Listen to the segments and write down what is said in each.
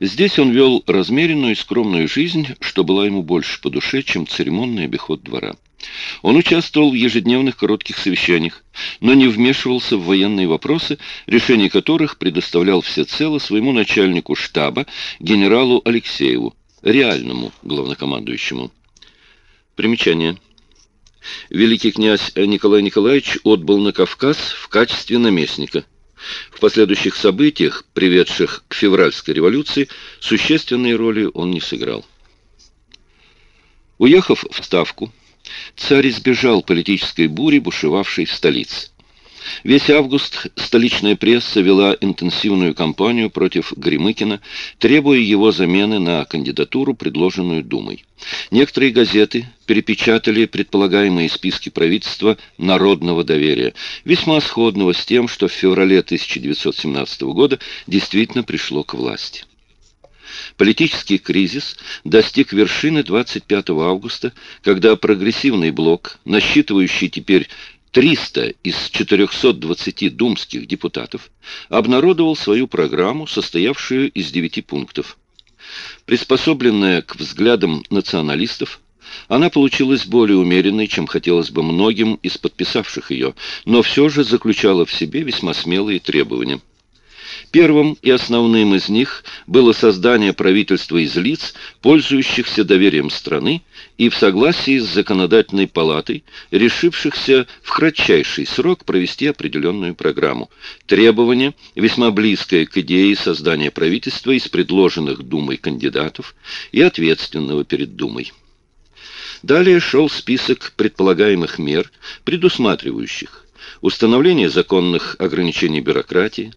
Здесь он вел размеренную и скромную жизнь, что была ему больше по душе, чем церемонный обиход двора. Он участвовал в ежедневных коротких совещаниях, но не вмешивался в военные вопросы, решение которых предоставлял всецело своему начальнику штаба, генералу Алексееву, реальному главнокомандующему. Примечание. Великий князь Николай Николаевич отбыл на Кавказ в качестве наместника. В последующих событиях, приведших к февральской революции, существенной роли он не сыграл. Уехав в Ставку, царь избежал политической бури, бушевавшей в столице. Весь август столичная пресса вела интенсивную кампанию против Гремыкина, требуя его замены на кандидатуру, предложенную Думой. Некоторые газеты перепечатали предполагаемые списки правительства народного доверия, весьма сходного с тем, что в феврале 1917 года действительно пришло к власти. Политический кризис достиг вершины 25 августа, когда прогрессивный блок, насчитывающий теперь 300 из 420 думских депутатов обнародовал свою программу, состоявшую из 9 пунктов. Приспособленная к взглядам националистов, она получилась более умеренной, чем хотелось бы многим из подписавших ее, но все же заключала в себе весьма смелые требования. Первым и основным из них было создание правительства из лиц, пользующихся доверием страны и в согласии с законодательной палатой, решившихся в кратчайший срок провести определенную программу. Требование, весьма близкое к идее создания правительства из предложенных Думой кандидатов и ответственного перед Думой. Далее шел список предполагаемых мер, предусматривающих установление законных ограничений бюрократии,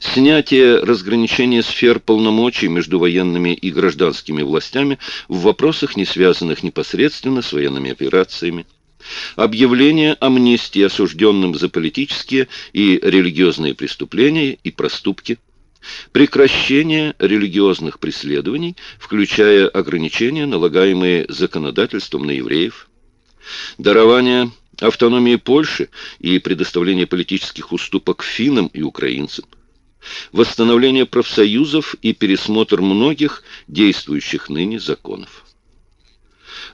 Снятие разграничения сфер полномочий между военными и гражданскими властями в вопросах, не связанных непосредственно с военными операциями. Объявление амнистии осужденным за политические и религиозные преступления и проступки. Прекращение религиозных преследований, включая ограничения, налагаемые законодательством на евреев. Дарование автономии Польши и предоставление политических уступок финнам и украинцам восстановление профсоюзов и пересмотр многих действующих ныне законов.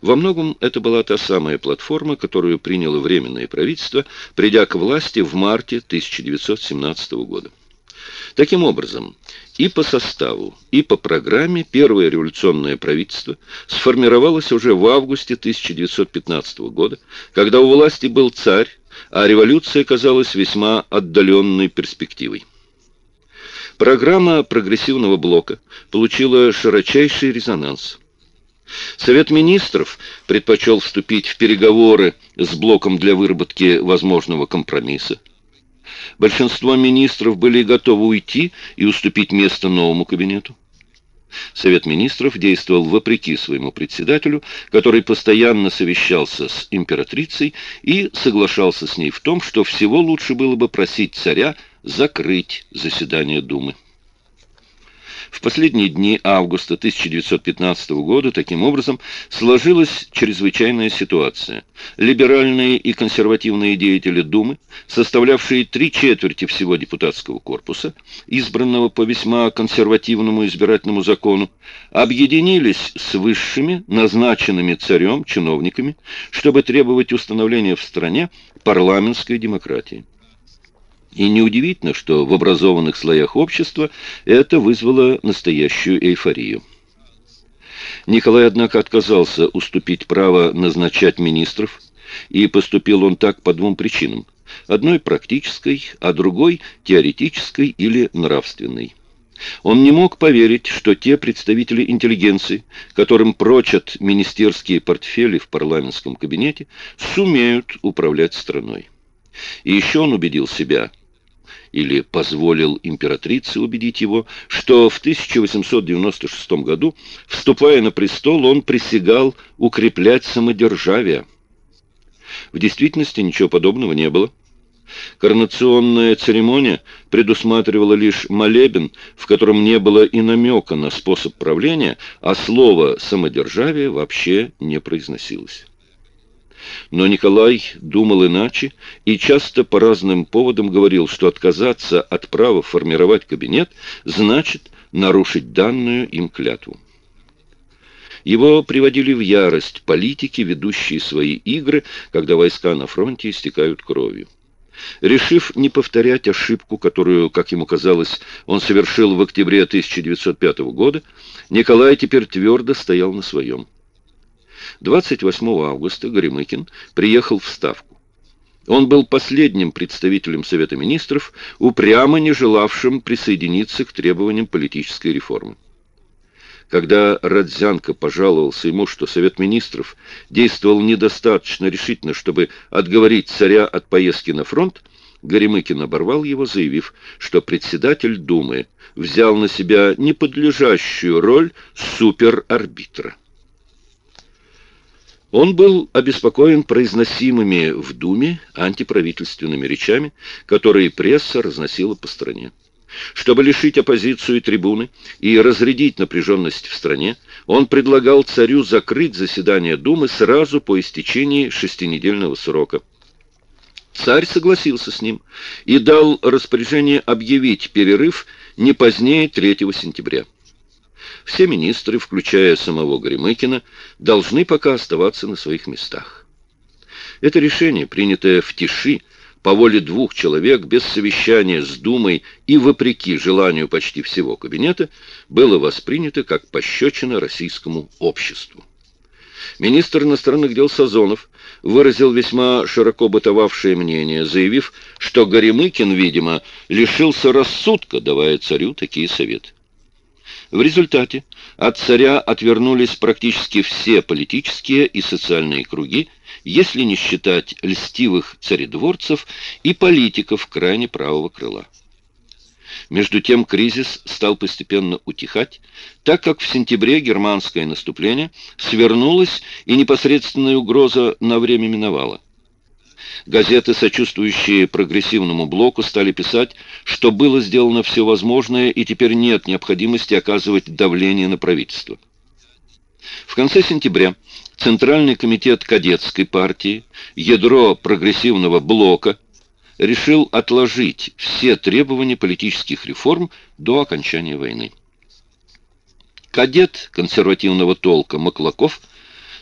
Во многом это была та самая платформа, которую приняло Временное правительство, придя к власти в марте 1917 года. Таким образом, и по составу, и по программе первое революционное правительство сформировалось уже в августе 1915 года, когда у власти был царь, а революция казалась весьма отдаленной перспективой. Программа прогрессивного блока получила широчайший резонанс. Совет министров предпочел вступить в переговоры с блоком для выработки возможного компромисса. Большинство министров были готовы уйти и уступить место новому кабинету. Совет министров действовал вопреки своему председателю, который постоянно совещался с императрицей и соглашался с ней в том, что всего лучше было бы просить царя закрыть заседание Думы. В последние дни августа 1915 года таким образом сложилась чрезвычайная ситуация. Либеральные и консервативные деятели Думы, составлявшие три четверти всего депутатского корпуса, избранного по весьма консервативному избирательному закону, объединились с высшими, назначенными царем, чиновниками, чтобы требовать установления в стране парламентской демократии. И неудивительно, что в образованных слоях общества это вызвало настоящую эйфорию. Николай, однако, отказался уступить право назначать министров, и поступил он так по двум причинам. Одной практической, а другой теоретической или нравственной. Он не мог поверить, что те представители интеллигенции, которым прочат министерские портфели в парламентском кабинете, сумеют управлять страной. И еще он убедил себя, или позволил императрице убедить его, что в 1896 году, вступая на престол, он присягал укреплять самодержавие. В действительности ничего подобного не было. Коронационная церемония предусматривала лишь молебен, в котором не было и намека на способ правления, а слово «самодержавие» вообще не произносилось. Но Николай думал иначе и часто по разным поводам говорил, что отказаться от права формировать кабинет значит нарушить данную им клятву. Его приводили в ярость политики, ведущие свои игры, когда войска на фронте истекают кровью. Решив не повторять ошибку, которую, как ему казалось, он совершил в октябре 1905 года, Николай теперь твердо стоял на своем. 28 августа Горемыкин приехал в Ставку. Он был последним представителем Совета Министров, упрямо не желавшим присоединиться к требованиям политической реформы. Когда Родзянко пожаловался ему, что Совет Министров действовал недостаточно решительно, чтобы отговорить царя от поездки на фронт, Горемыкин оборвал его, заявив, что председатель Думы взял на себя неподлежащую роль суперарбитра. Он был обеспокоен произносимыми в Думе антиправительственными речами, которые пресса разносила по стране. Чтобы лишить оппозицию трибуны и разрядить напряженность в стране, он предлагал царю закрыть заседание Думы сразу по истечении шестинедельного срока. Царь согласился с ним и дал распоряжение объявить перерыв не позднее 3 сентября. Все министры, включая самого Горемыкина, должны пока оставаться на своих местах. Это решение, принятое в тиши, по воле двух человек, без совещания с Думой и вопреки желанию почти всего кабинета, было воспринято как пощечина российскому обществу. Министр иностранных дел Сазонов выразил весьма широко бытовавшее мнение, заявив, что Горемыкин, видимо, лишился рассудка, давая царю такие советы. В результате от царя отвернулись практически все политические и социальные круги, если не считать льстивых царедворцев и политиков крайне правого крыла. Между тем кризис стал постепенно утихать, так как в сентябре германское наступление свернулось и непосредственная угроза на время миновала. Газеты, сочувствующие прогрессивному блоку, стали писать, что было сделано все возможное и теперь нет необходимости оказывать давление на правительство. В конце сентября Центральный комитет кадетской партии, ядро прогрессивного блока, решил отложить все требования политических реформ до окончания войны. Кадет консервативного толка Маклаков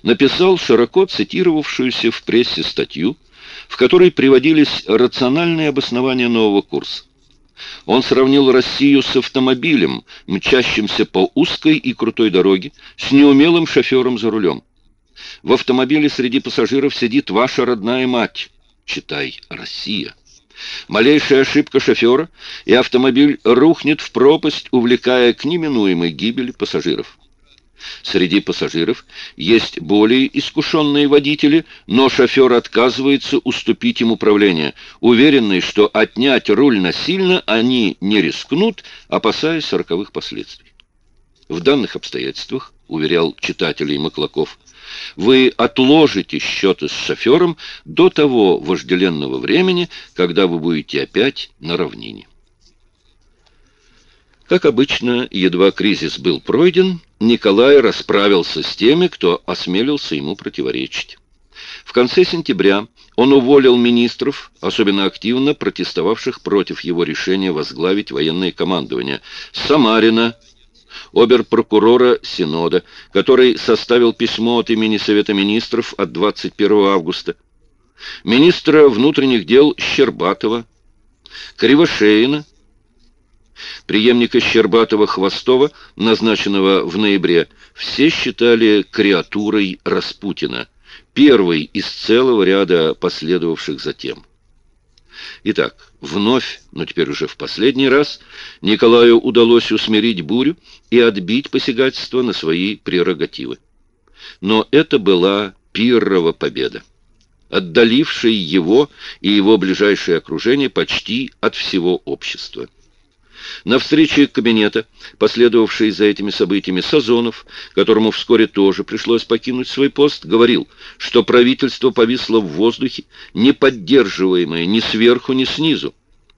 написал широко цитировавшуюся в прессе статью, в которой приводились рациональные обоснования нового курса. Он сравнил Россию с автомобилем, мчащимся по узкой и крутой дороге, с неумелым шофером за рулем. В автомобиле среди пассажиров сидит ваша родная мать. Читай «Россия». Малейшая ошибка шофера, и автомобиль рухнет в пропасть, увлекая к неминуемой гибели пассажиров. Среди пассажиров есть более искушенные водители, но шофер отказывается уступить им управление, уверенный, что отнять руль насильно они не рискнут, опасаясь роковых последствий. В данных обстоятельствах, уверял читателей Маклаков, вы отложите счеты с шофером до того вожделенного времени, когда вы будете опять на равнине. Как обычно, едва кризис был пройден, Николай расправился с теми, кто осмелился ему противоречить. В конце сентября он уволил министров, особенно активно протестовавших против его решения возглавить военное командование, Самарина, оберпрокурора Синода, который составил письмо от имени Совета Министров от 21 августа, министра внутренних дел Щербатова, Кривошеина, преемника Щербатова-Хвостова, назначенного в ноябре, все считали креатурой Распутина, первой из целого ряда последовавших затем. Итак, вновь, но теперь уже в последний раз, Николаю удалось усмирить бурю и отбить посягательство на свои прерогативы. Но это была Пиррова победа, отдалившая его и его ближайшее окружение почти от всего общества. На встрече кабинета, последовавшей за этими событиями, Сазонов, которому вскоре тоже пришлось покинуть свой пост, говорил, что правительство повисло в воздухе, не поддерживаемое ни сверху, ни снизу,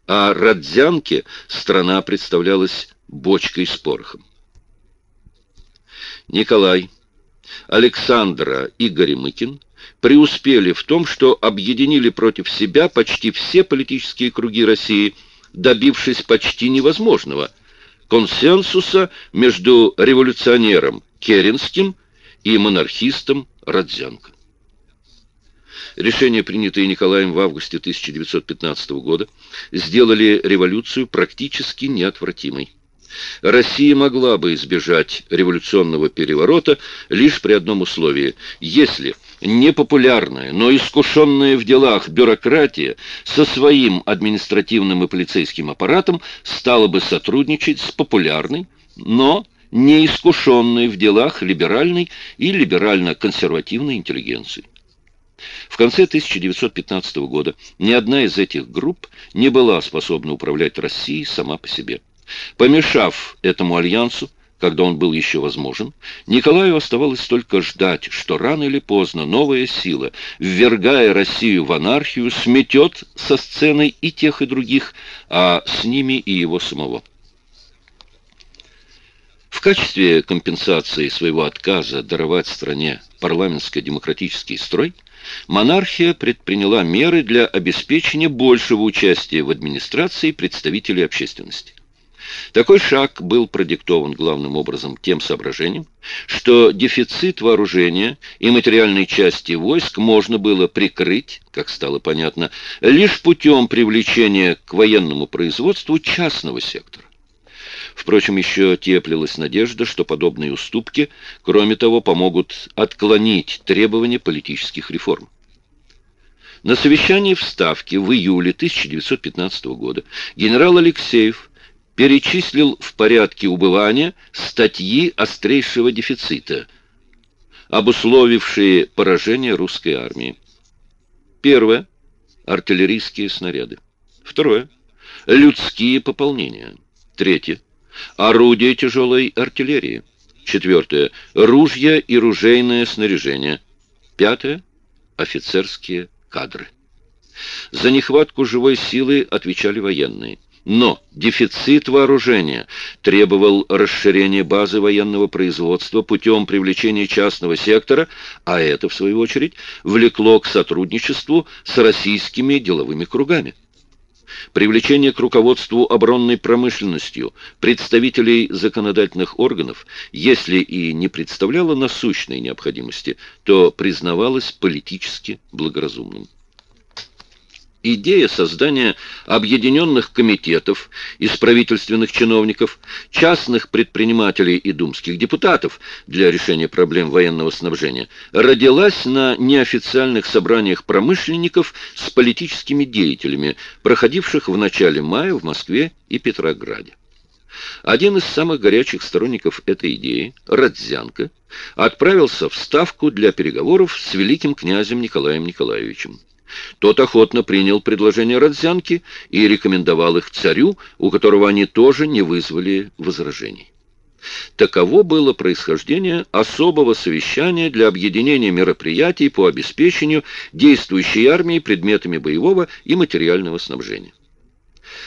а Родзянке страна представлялась бочкой с порохом. Николай, Александра и Горемыкин преуспели в том, что объединили против себя почти все политические круги России – добившись почти невозможного консенсуса между революционером Керенским и монархистом Родзянко. Решения, принятые Николаем в августе 1915 года, сделали революцию практически неотвратимой. Россия могла бы избежать революционного переворота лишь при одном условии, если непопулярная, но искушенная в делах бюрократия со своим административным и полицейским аппаратом стала бы сотрудничать с популярной, но неискушенной в делах либеральной и либерально-консервативной интеллигенцией. В конце 1915 года ни одна из этих групп не была способна управлять Россией сама по себе. Помешав этому альянсу, когда он был еще возможен, Николаю оставалось только ждать, что рано или поздно новая сила, ввергая Россию в анархию, сметет со сцены и тех, и других, а с ними и его самого. В качестве компенсации своего отказа даровать стране парламентско-демократический строй – монархия предприняла меры для обеспечения большего участия в администрации представителей общественности. Такой шаг был продиктован главным образом тем соображением, что дефицит вооружения и материальной части войск можно было прикрыть, как стало понятно, лишь путем привлечения к военному производству частного сектора. Впрочем, еще теплилась надежда, что подобные уступки, кроме того, помогут отклонить требования политических реформ. На совещании в Ставке в июле 1915 года генерал Алексеев перечислил в порядке убывания статьи острейшего дефицита, обусловившие поражение русской армии. Первое – артиллерийские снаряды. Второе – людские пополнения. Третье орудия тяжелой артиллерии. Четвертое. Ружья и ружейное снаряжение. Пятое. Офицерские кадры. За нехватку живой силы отвечали военные. Но дефицит вооружения требовал расширения базы военного производства путем привлечения частного сектора, а это, в свою очередь, влекло к сотрудничеству с российскими деловыми кругами привлечение к руководству оборонной промышленностью представителей законодательных органов, если и не представляло насущной необходимости, то признавалось политически благоразумным. Идея создания объединенных комитетов из правительственных чиновников, частных предпринимателей и думских депутатов для решения проблем военного снабжения родилась на неофициальных собраниях промышленников с политическими деятелями, проходивших в начале мая в Москве и Петрограде. Один из самых горячих сторонников этой идеи, Родзянко, отправился в Ставку для переговоров с великим князем Николаем Николаевичем. Тот охотно принял предложение Родзянки и рекомендовал их царю, у которого они тоже не вызвали возражений. Таково было происхождение особого совещания для объединения мероприятий по обеспечению действующей армии предметами боевого и материального снабжения.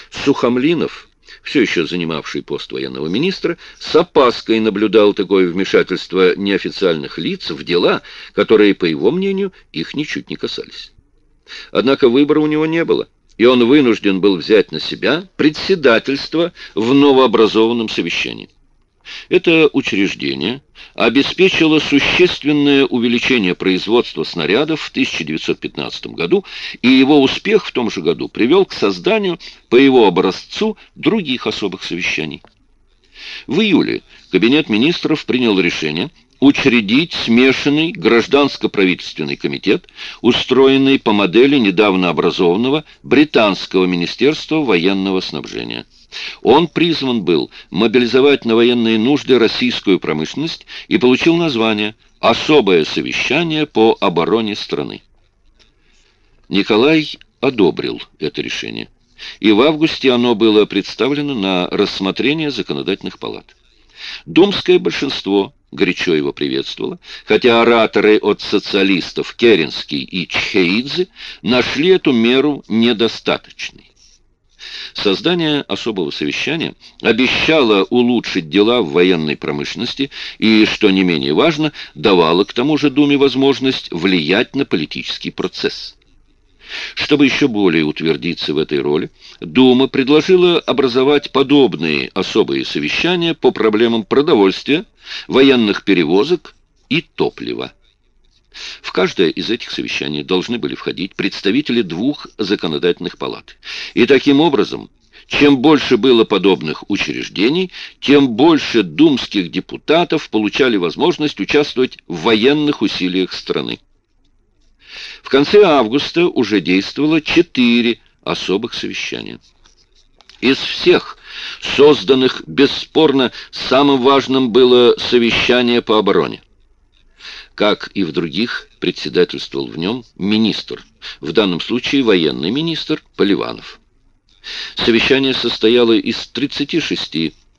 Сухомлинов, все еще занимавший пост военного министра, с опаской наблюдал такое вмешательство неофициальных лиц в дела, которые, по его мнению, их ничуть не касались. Однако выбора у него не было, и он вынужден был взять на себя председательство в новообразованном совещании. Это учреждение обеспечило существенное увеличение производства снарядов в 1915 году, и его успех в том же году привел к созданию по его образцу других особых совещаний. В июле Кабинет министров принял решение учредить смешанный гражданско-правительственный комитет, устроенный по модели недавно образованного Британского министерства военного снабжения. Он призван был мобилизовать на военные нужды российскую промышленность и получил название «Особое совещание по обороне страны». Николай одобрил это решение, и в августе оно было представлено на рассмотрение законодательных палат. Думское большинство горячо его приветствовало, хотя ораторы от социалистов Керенский и Чхеидзе нашли эту меру недостаточной. Создание особого совещания обещало улучшить дела в военной промышленности и, что не менее важно, давало к тому же Думе возможность влиять на политический процесс. Чтобы еще более утвердиться в этой роли, Дума предложила образовать подобные особые совещания по проблемам продовольствия, военных перевозок и топлива. В каждое из этих совещаний должны были входить представители двух законодательных палат. И таким образом, чем больше было подобных учреждений, тем больше думских депутатов получали возможность участвовать в военных усилиях страны. В конце августа уже действовало четыре особых совещания. Из всех созданных, бесспорно, самым важным было совещание по обороне. Как и в других, председательствовал в нем министр, в данном случае военный министр Поливанов. Совещание состояло из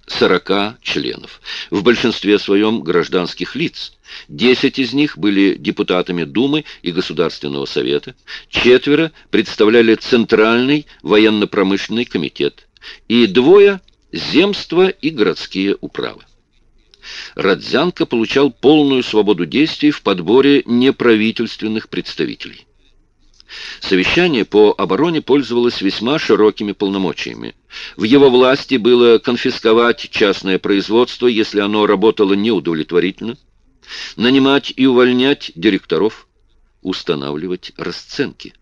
36-40 членов, в большинстве своем гражданских лиц. Десять из них были депутатами Думы и Государственного совета, четверо представляли Центральный военно-промышленный комитет и двое – земства и городские управы. Родзянко получал полную свободу действий в подборе неправительственных представителей. Совещание по обороне пользовалось весьма широкими полномочиями. В его власти было конфисковать частное производство, если оно работало неудовлетворительно, нанимать и увольнять директоров, устанавливать расценки.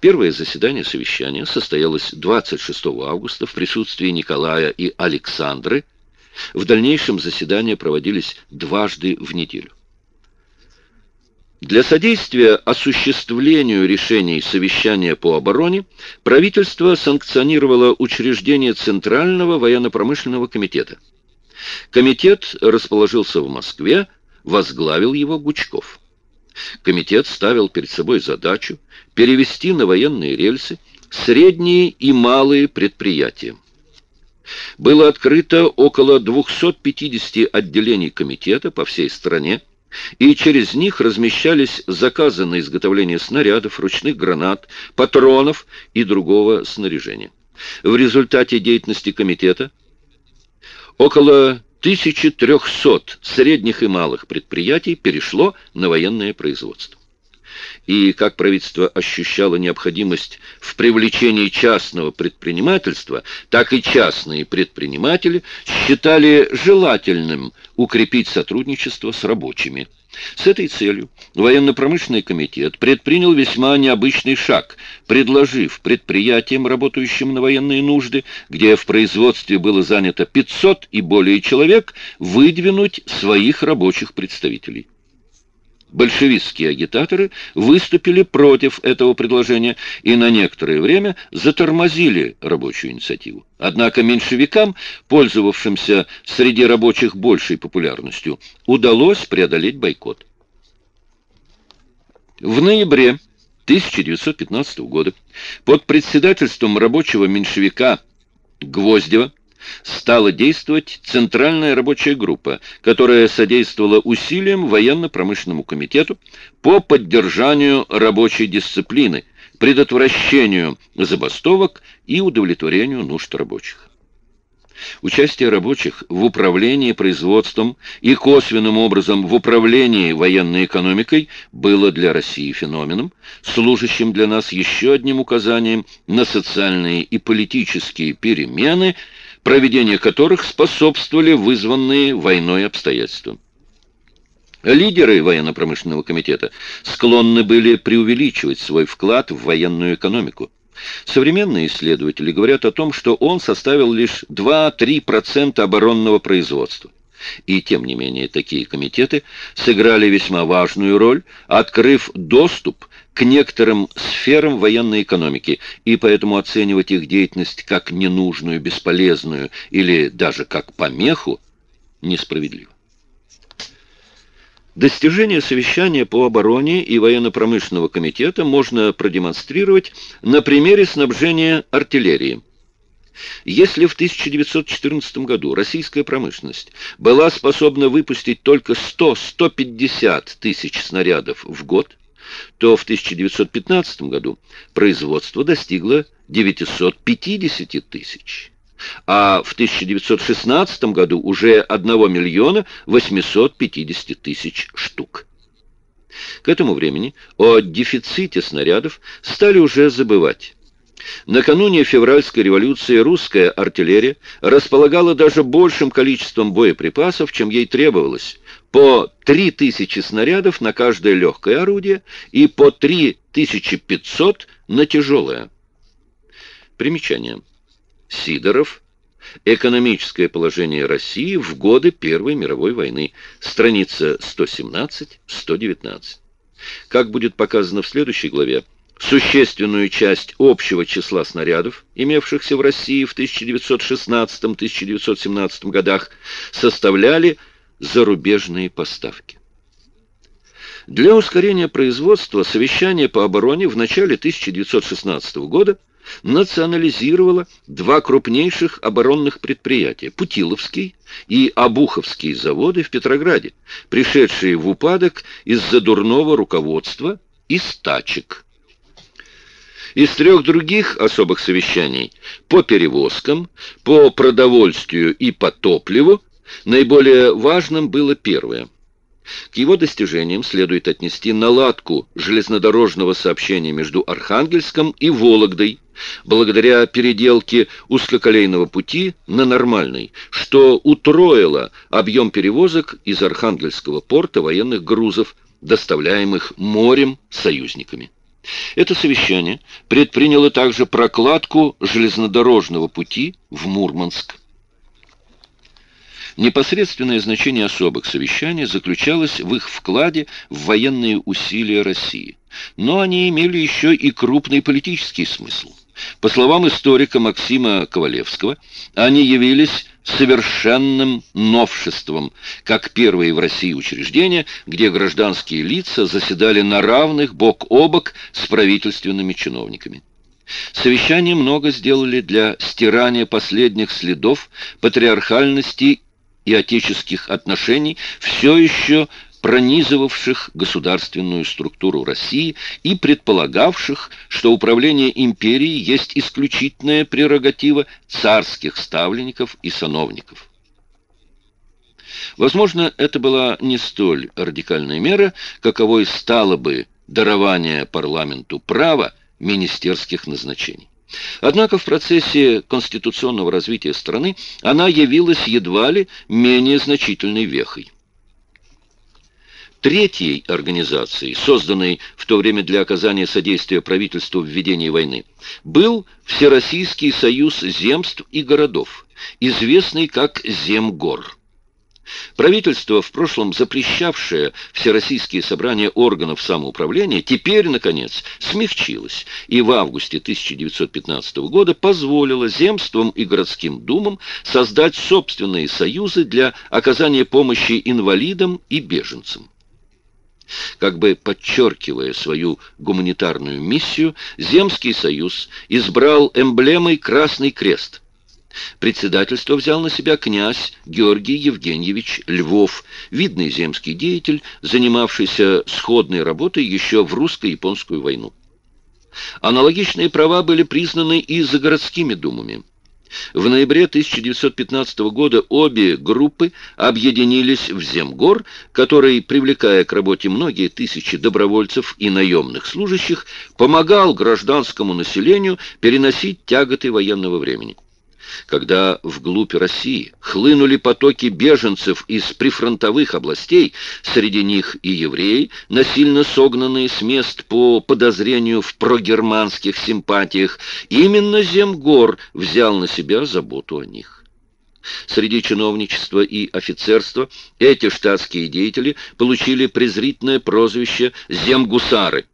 Первое заседание совещания состоялось 26 августа в присутствии Николая и Александры. В дальнейшем заседания проводились дважды в неделю. Для содействия осуществлению решений совещания по обороне правительство санкционировало учреждение Центрального военно-промышленного комитета. Комитет расположился в Москве, возглавил его Гучков. Комитет ставил перед собой задачу перевести на военные рельсы средние и малые предприятия. Было открыто около 250 отделений комитета по всей стране, и через них размещались заказы на изготовление снарядов, ручных гранат, патронов и другого снаряжения. В результате деятельности комитета около 1300 средних и малых предприятий перешло на военное производство и как правительство ощущало необходимость в привлечении частного предпринимательства, так и частные предприниматели считали желательным укрепить сотрудничество с рабочими. С этой целью военно-промышленный комитет предпринял весьма необычный шаг, предложив предприятиям, работающим на военные нужды, где в производстве было занято 500 и более человек, выдвинуть своих рабочих представителей большевистские агитаторы выступили против этого предложения и на некоторое время затормозили рабочую инициативу. Однако меньшевикам, пользовавшимся среди рабочих большей популярностью, удалось преодолеть бойкот. В ноябре 1915 года под председательством рабочего меньшевика Гвоздева стала действовать Центральная рабочая группа, которая содействовала усилиям военно-промышленному комитету по поддержанию рабочей дисциплины, предотвращению забастовок и удовлетворению нужд рабочих. Участие рабочих в управлении производством и косвенным образом в управлении военной экономикой было для России феноменом, служащим для нас еще одним указанием на социальные и политические перемены – проведение которых способствовали вызванные войной обстоятельства. Лидеры военно-промышленного комитета склонны были преувеличивать свой вклад в военную экономику. Современные исследователи говорят о том, что он составил лишь 2-3% оборонного производства. И тем не менее такие комитеты сыграли весьма важную роль, открыв доступ к некоторым сферам военной экономики, и поэтому оценивать их деятельность как ненужную, бесполезную или даже как помеху несправедливо. Достижения совещания по обороне и военно-промышленного комитета можно продемонстрировать на примере снабжения артиллерии. Если в 1914 году российская промышленность была способна выпустить только 100-150 тысяч снарядов в год, то в 1915 году производство достигло 950 тысяч, а в 1916 году уже 1 миллиона 850 тысяч штук. К этому времени о дефиците снарядов стали уже забывать. Накануне февральской революции русская артиллерия располагала даже большим количеством боеприпасов, чем ей требовалось, по 3000 снарядов на каждое легкое орудие и по 3500 на тяжелое. Примечание. Сидоров. Экономическое положение России в годы Первой мировой войны. Страница 117-119. Как будет показано в следующей главе, существенную часть общего числа снарядов, имевшихся в России в 1916-1917 годах, составляли зарубежные поставки. Для ускорения производства совещание по обороне в начале 1916 года национализировало два крупнейших оборонных предприятия – Путиловский и Обуховский заводы в Петрограде, пришедшие в упадок из-за дурного руководства и стачек. Из трех других особых совещаний по перевозкам, по продовольствию и по топливу наиболее важным было первое – к его достижениям следует отнести наладку железнодорожного сообщения между Архангельском и Вологдой, благодаря переделке узкоколейного пути на нормальный, что утроило объем перевозок из Архангельского порта военных грузов, доставляемых морем союзниками. Это совещание предприняло также прокладку железнодорожного пути в Мурманск. Непосредственное значение особых совещаний заключалось в их вкладе в военные усилия России. Но они имели еще и крупный политический смысл. По словам историка Максима Ковалевского, они явились совершенным новшеством, как первые в России учреждения, где гражданские лица заседали на равных бок о бок с правительственными чиновниками. Совещания много сделали для стирания последних следов патриархальности и отеческих отношений, все еще пронизывавших государственную структуру России и предполагавших, что управление империей есть исключительная прерогатива царских ставленников и сановников. Возможно, это была не столь радикальная мера, каковой стало бы дарование парламенту права министерских назначений. Однако в процессе конституционного развития страны она явилась едва ли менее значительной вехой. Третьей организацией, созданной в то время для оказания содействия правительству в ведении войны, был Всероссийский союз земств и городов, известный как Земгор. Правительство, в прошлом запрещавшее всероссийские собрания органов самоуправления, теперь, наконец, смягчилось и в августе 1915 года позволило земствам и городским думам создать собственные союзы для оказания помощи инвалидам и беженцам. Как бы подчеркивая свою гуманитарную миссию, Земский союз избрал эмблемой Красный Крест – Председательство взял на себя князь Георгий Евгеньевич Львов, видный земский деятель, занимавшийся сходной работой еще в русско-японскую войну. Аналогичные права были признаны и за городскими думами. В ноябре 1915 года обе группы объединились в Земгор, который, привлекая к работе многие тысячи добровольцев и наемных служащих, помогал гражданскому населению переносить тяготы военного времени когда вглубь России хлынули потоки беженцев из прифронтовых областей, среди них и евреи, насильно согнанные с мест по подозрению в прогерманских симпатиях, именно Земгор взял на себя заботу о них. Среди чиновничества и офицерства эти штатские деятели получили презрительное прозвище «земгусары».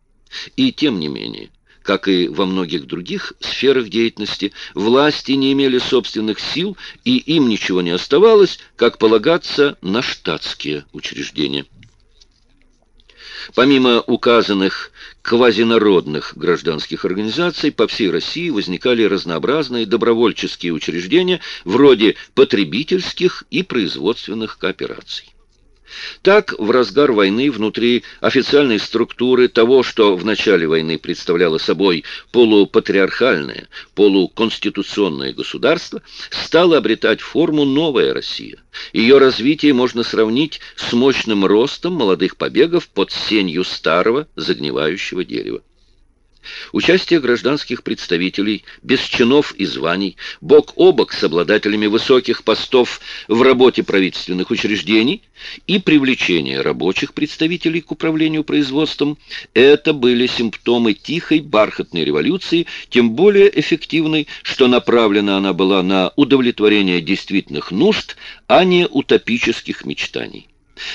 И тем не менее, как и во многих других сферах деятельности, власти не имели собственных сил, и им ничего не оставалось, как полагаться на штатские учреждения. Помимо указанных квазинародных гражданских организаций, по всей России возникали разнообразные добровольческие учреждения вроде потребительских и производственных коопераций. Так, в разгар войны внутри официальной структуры того, что в начале войны представляло собой полупатриархальное, полуконституционное государство, стало обретать форму новая Россия. Ее развитие можно сравнить с мощным ростом молодых побегов под сенью старого загнивающего дерева. Участие гражданских представителей, без чинов и званий, бок о бок с обладателями высоких постов в работе правительственных учреждений и привлечение рабочих представителей к управлению производством – это были симптомы тихой бархатной революции, тем более эффективной, что направлена она была на удовлетворение действительных нужд, а не утопических мечтаний.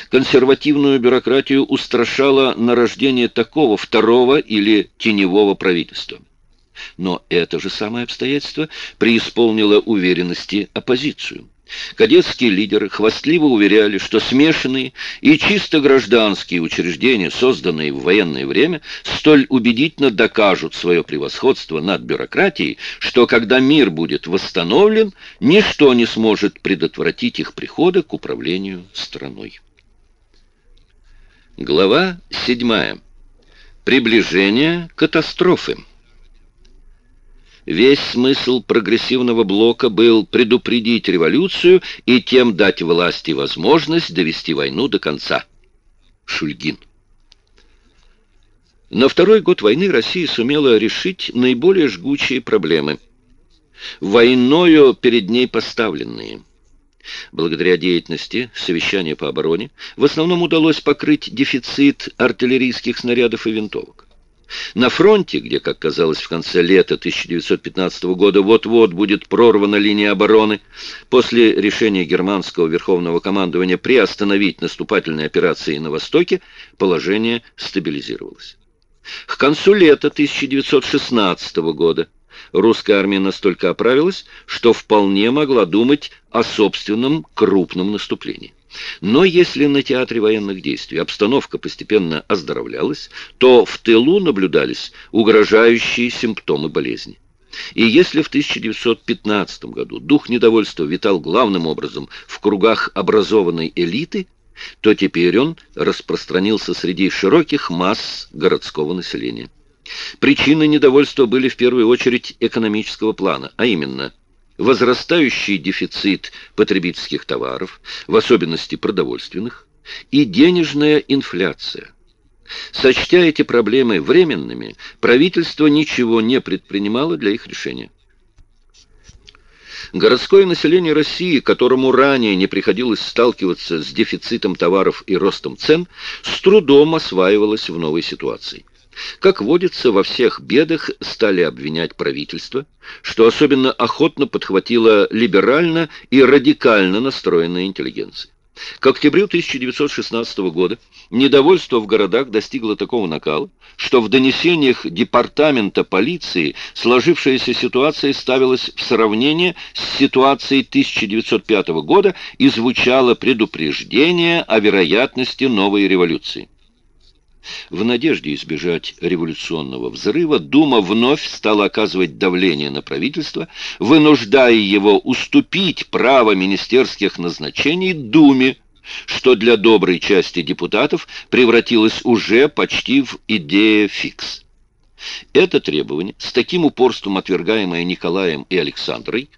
Консервативную бюрократию устрашало нарождение такого второго или теневого правительства. Но это же самое обстоятельство преисполнило уверенности оппозицию. Кадетские лидеры хвастливо уверяли, что смешанные и чисто гражданские учреждения, созданные в военное время, столь убедительно докажут свое превосходство над бюрократией, что когда мир будет восстановлен, ничто не сможет предотвратить их прихода к управлению страной. Глава 7. Приближение катастрофы. Весь смысл прогрессивного блока был предупредить революцию и тем дать власти возможность довести войну до конца. Шульгин. На второй год войны Россия сумела решить наиболее жгучие проблемы. Войною перед ней поставленные – Благодаря деятельности совещания по обороне в основном удалось покрыть дефицит артиллерийских снарядов и винтовок. На фронте, где, как казалось, в конце лета 1915 года вот-вот будет прорвана линия обороны, после решения германского верховного командования приостановить наступательные операции на Востоке, положение стабилизировалось. К концу лета 1916 года русская армия настолько оправилась, что вполне могла думать о собственном крупном наступлении. Но если на театре военных действий обстановка постепенно оздоровлялась, то в тылу наблюдались угрожающие симптомы болезни. И если в 1915 году дух недовольства витал главным образом в кругах образованной элиты, то теперь он распространился среди широких масс городского населения. Причины недовольства были в первую очередь экономического плана, а именно возрастающий дефицит потребительских товаров, в особенности продовольственных, и денежная инфляция. Сочтя эти проблемы временными, правительство ничего не предпринимало для их решения. Городское население России, которому ранее не приходилось сталкиваться с дефицитом товаров и ростом цен, с трудом осваивалось в новой ситуации. Как водится, во всех бедах стали обвинять правительство, что особенно охотно подхватила либерально и радикально настроенная интеллигенция. К октябрю 1916 года недовольство в городах достигло такого накала, что в донесениях департамента полиции сложившаяся ситуация ставилась в сравнение с ситуацией 1905 года и звучало предупреждение о вероятности новой революции. В надежде избежать революционного взрыва Дума вновь стала оказывать давление на правительство, вынуждая его уступить право министерских назначений Думе, что для доброй части депутатов превратилось уже почти в идея фикс. Это требование, с таким упорством отвергаемое Николаем и Александрой,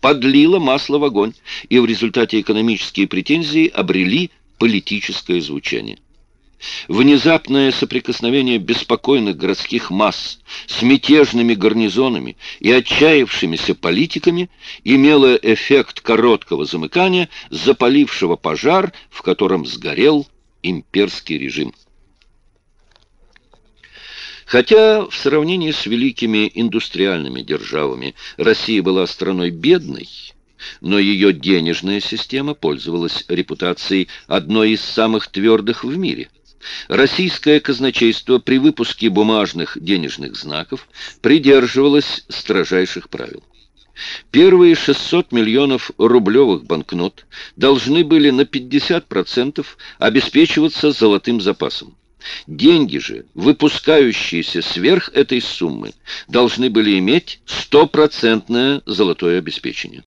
подлило масло в огонь, и в результате экономические претензии обрели политическое звучание. Внезапное соприкосновение беспокойных городских масс с мятежными гарнизонами и отчаявшимися политиками имело эффект короткого замыкания, запалившего пожар, в котором сгорел имперский режим. Хотя в сравнении с великими индустриальными державами Россия была страной бедной, но ее денежная система пользовалась репутацией одной из самых твердых в мире – Российское казначейство при выпуске бумажных денежных знаков придерживалось строжайших правил. Первые 600 миллионов рублевых банкнот должны были на 50% обеспечиваться золотым запасом. Деньги же, выпускающиеся сверх этой суммы, должны были иметь стопроцентное золотое обеспечение.